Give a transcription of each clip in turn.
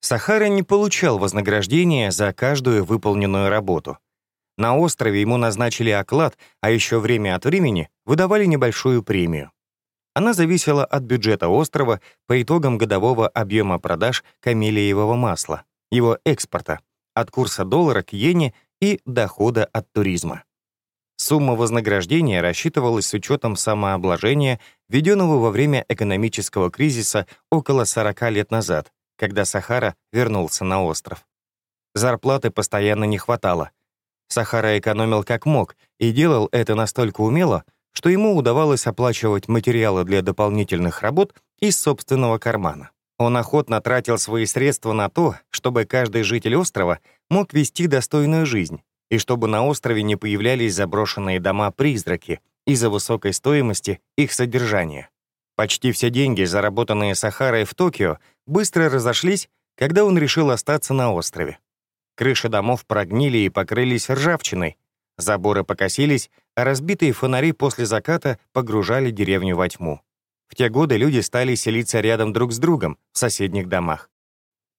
Сахара не получал вознаграждения за каждую выполненную работу. На острове ему назначили оклад, а еще время от времени выдавали небольшую премию. Она зависела от бюджета острова по итогам годового объема продаж камелиевого масла, его экспорта, от курса доллара к иене и дохода от туризма. Сумма вознаграждения рассчитывалась с учетом самообложения, введенного во время экономического кризиса около 40 лет назад, когда Сахара вернулся на остров. Зарплаты постоянно не хватало. Сахара экономил как мог и делал это настолько умело, что ему удавалось оплачивать материалы для дополнительных работ из собственного кармана. Он охотно тратил свои средства на то, чтобы каждый житель острова мог вести достойную жизнь, и чтобы на острове не появлялись заброшенные дома-призраки из-за высокой стоимости их содержания. Почти все деньги, заработанные Сахарой в Токио, быстро разошлись, когда он решил остаться на острове. Крыши домов прогнили и покрылись ржавчиной, заборы покосились, а разбитые фонари после заката погружали деревню во тьму. В те годы люди стали селиться рядом друг с другом в соседних домах.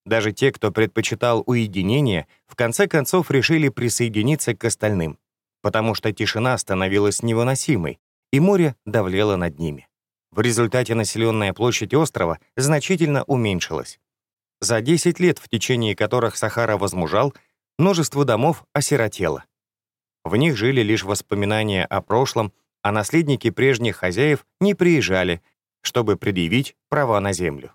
Даже те, кто предпочитал уединение, в конце концов решили присоединиться к остальным, потому что тишина становилась невыносимой, и море давлело над ними. В результате населенная площадь острова значительно уменьшилась. За 10 лет, в течение которых Сахара возмужал, множество домов осиротело. В них жили лишь воспоминания о прошлом, а наследники прежних хозяев не приезжали, чтобы предъявить права на землю.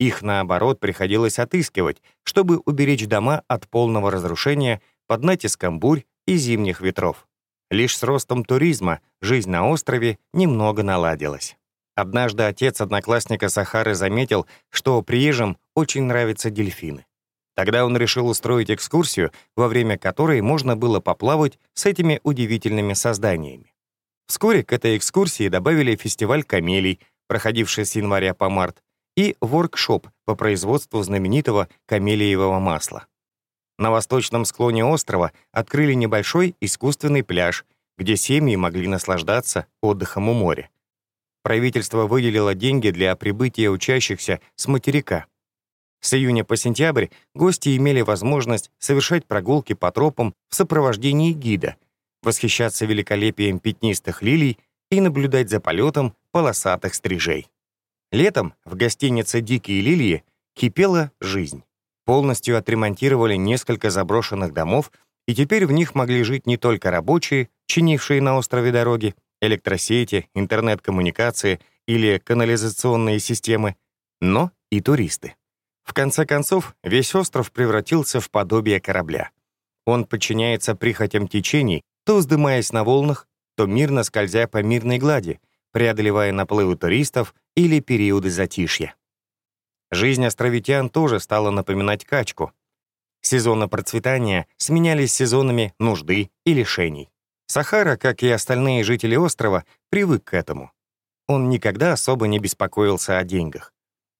Их, наоборот, приходилось отыскивать, чтобы уберечь дома от полного разрушения под натиском бурь и зимних ветров. Лишь с ростом туризма жизнь на острове немного наладилась. Однажды отец одноклассника Сахары заметил, что приезжим очень нравятся дельфины. Тогда он решил устроить экскурсию, во время которой можно было поплавать с этими удивительными созданиями. Вскоре к этой экскурсии добавили фестиваль камелий, проходивший с января по март, и воркшоп по производству знаменитого камелиевого масла. На восточном склоне острова открыли небольшой искусственный пляж, где семьи могли наслаждаться отдыхом у моря. Правительство выделило деньги для прибытия учащихся с материка. С июня по сентябрь гости имели возможность совершать прогулки по тропам в сопровождении гида, восхищаться великолепием пятнистых лилий и наблюдать за полетом полосатых стрижей. Летом в гостинице «Дикие лилии» кипела жизнь. Полностью отремонтировали несколько заброшенных домов, и теперь в них могли жить не только рабочие, чинившие на острове дороги, электросети, интернет-коммуникации или канализационные системы, но и туристы. В конце концов, весь остров превратился в подобие корабля. Он подчиняется прихотям течений, то вздымаясь на волнах, то мирно скользя по мирной глади, преодолевая наплывы туристов или периоды затишья. Жизнь островитян тоже стала напоминать качку. Сезоны процветания сменялись сезонами нужды и лишений. Сахара, как и остальные жители острова, привык к этому. Он никогда особо не беспокоился о деньгах.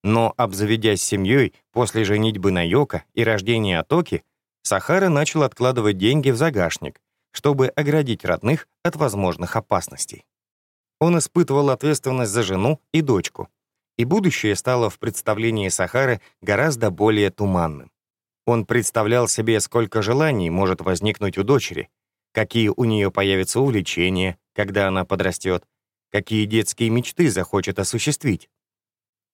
Но, обзаведясь семьей после женитьбы на Йока и рождения Атоки, Сахара начал откладывать деньги в загашник, чтобы оградить родных от возможных опасностей. Он испытывал ответственность за жену и дочку, и будущее стало в представлении Сахары гораздо более туманным. Он представлял себе, сколько желаний может возникнуть у дочери, какие у нее появятся увлечения, когда она подрастет, какие детские мечты захочет осуществить.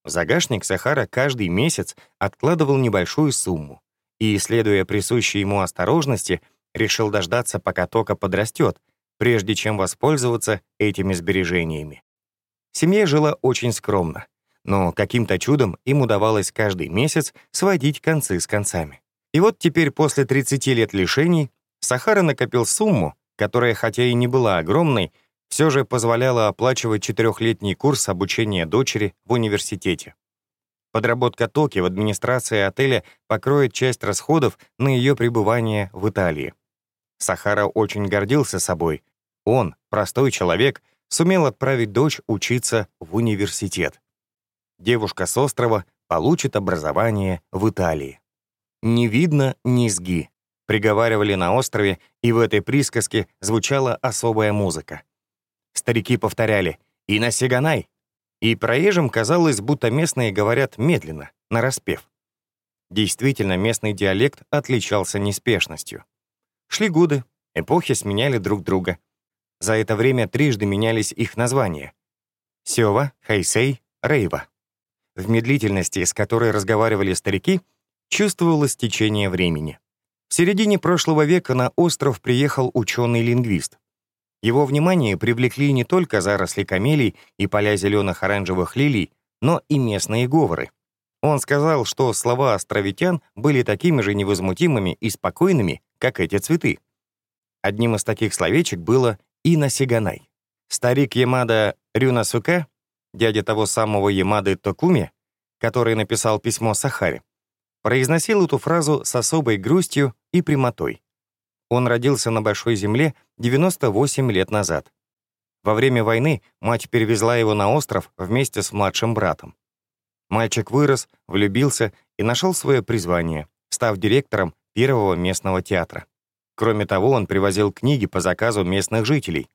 Загашник Сахара каждый месяц откладывал небольшую сумму и, следуя присущей ему осторожности, решил дождаться, пока Тока подрастет, прежде чем воспользоваться этими сбережениями. Семья жила очень скромно, но каким-то чудом им удавалось каждый месяц сводить концы с концами. И вот теперь после 30 лет лишений Сахара накопил сумму, которая, хотя и не была огромной, все же позволяла оплачивать четырехлетний курс обучения дочери в университете. Подработка Токи в администрации отеля покроет часть расходов на ее пребывание в Италии. Сахара очень гордился собой. Он, простой человек, сумел отправить дочь учиться в университет. Девушка с острова получит образование в Италии. «Не видно низги», — приговаривали на острове, и в этой присказке звучала особая музыка. Старики повторяли «И на Сиганай!» И проезжим казалось, будто местные говорят медленно, нараспев. Действительно, местный диалект отличался неспешностью. Шли годы, эпохи сменяли друг друга. За это время трижды менялись их названия. Сёва, Хайсей, Рейва. В медлительности, с которой разговаривали старики, чувствовалось течение времени. В середине прошлого века на остров приехал ученый-лингвист. Его внимание привлекли не только заросли камелий и поля зеленых оранжевых лилий, но и местные говоры. Он сказал, что слова островитян были такими же невозмутимыми и спокойными, как эти цветы. Одним из таких словечек было «иносиганай». Старик Ямада Рюнасука, дядя того самого Ямады Токуми, который написал письмо Сахаре, произносил эту фразу с особой грустью и прямотой. Он родился на Большой Земле 98 лет назад. Во время войны мать перевезла его на остров вместе с младшим братом. Мальчик вырос, влюбился и нашел свое призвание, став директором первого местного театра. Кроме того, он привозил книги по заказу местных жителей.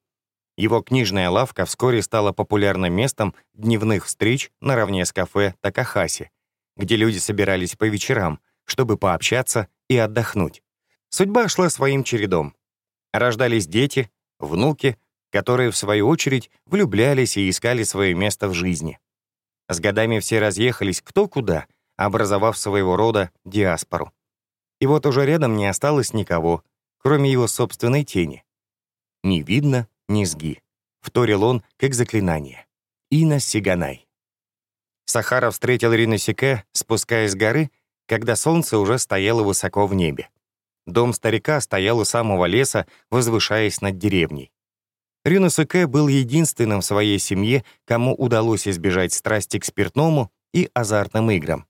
Его книжная лавка вскоре стала популярным местом дневных встреч наравне с кафе Такахаси, где люди собирались по вечерам, чтобы пообщаться и отдохнуть. Судьба шла своим чередом. Рождались дети, внуки, которые, в свою очередь, влюблялись и искали свое место в жизни. С годами все разъехались кто куда, образовав своего рода диаспору. И вот уже рядом не осталось никого, кроме его собственной тени. «Не видно низги», — вторил он как заклинание. «Ина Сиганай». Сахара встретил Риносике, спускаясь с горы, когда солнце уже стояло высоко в небе. Дом старика стоял у самого леса, возвышаясь над деревней. Риносике был единственным в своей семье, кому удалось избежать страсти к спиртному и азартным играм.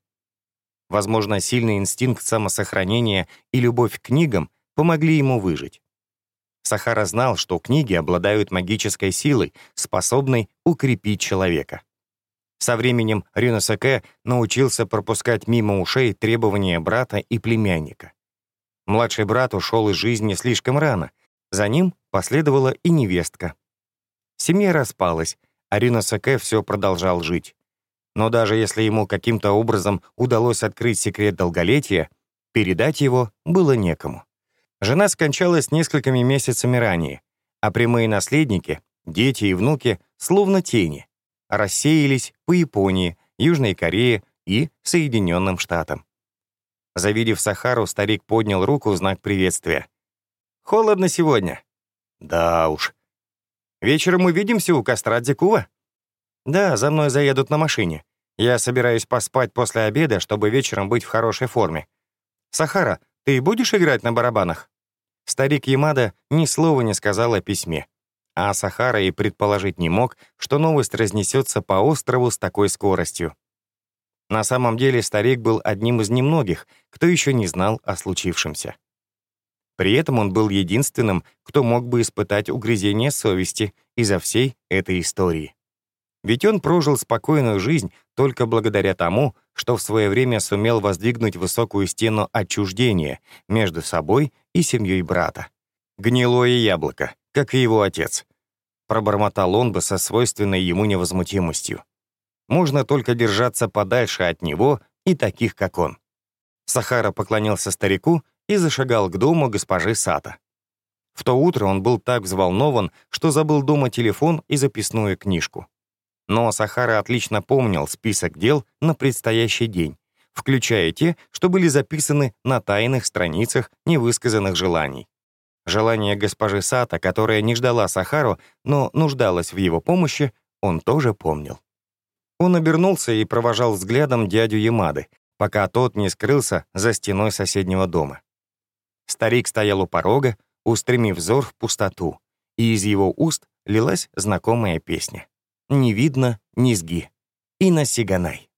Возможно, сильный инстинкт самосохранения и любовь к книгам помогли ему выжить. Сахара знал, что книги обладают магической силой, способной укрепить человека. Со временем Рюносаке научился пропускать мимо ушей требования брата и племянника. Младший брат ушел из жизни слишком рано, за ним последовала и невестка. Семья распалась, а Рюносаке все продолжал жить. Но даже если ему каким-то образом удалось открыть секрет долголетия, передать его было некому. Жена скончалась несколькими месяцами ранее, а прямые наследники, дети и внуки, словно тени, рассеялись по Японии, Южной Корее и Соединенным Штатам. Завидев Сахару, старик поднял руку в знак приветствия. «Холодно сегодня?» «Да уж». «Вечером увидимся у костра Дзикува?» «Да, за мной заедут на машине. Я собираюсь поспать после обеда, чтобы вечером быть в хорошей форме. Сахара, ты будешь играть на барабанах?» Старик Ямада ни слова не сказал о письме а Сахара и предположить не мог, что новость разнесется по острову с такой скоростью. На самом деле старик был одним из немногих, кто еще не знал о случившемся. При этом он был единственным, кто мог бы испытать угрызение совести из-за всей этой истории. Ведь он прожил спокойную жизнь только благодаря тому, что в свое время сумел воздвигнуть высокую стену отчуждения между собой и семьей брата. Гнилое яблоко, как и его отец. Пробормотал он бы со свойственной ему невозмутимостью. Можно только держаться подальше от него и таких, как он. Сахара поклонился старику и зашагал к дому госпожи Сата. В то утро он был так взволнован, что забыл дома телефон и записную книжку. Но Сахара отлично помнил список дел на предстоящий день, включая те, что были записаны на тайных страницах невысказанных желаний. Желание госпожи Сата, которая не ждала Сахару, но нуждалась в его помощи, он тоже помнил. Он обернулся и провожал взглядом дядю Ямады, пока тот не скрылся за стеной соседнего дома. Старик стоял у порога, устремив взор в пустоту, и из его уст лилась знакомая песня. «Не видно низги» и на сиганай.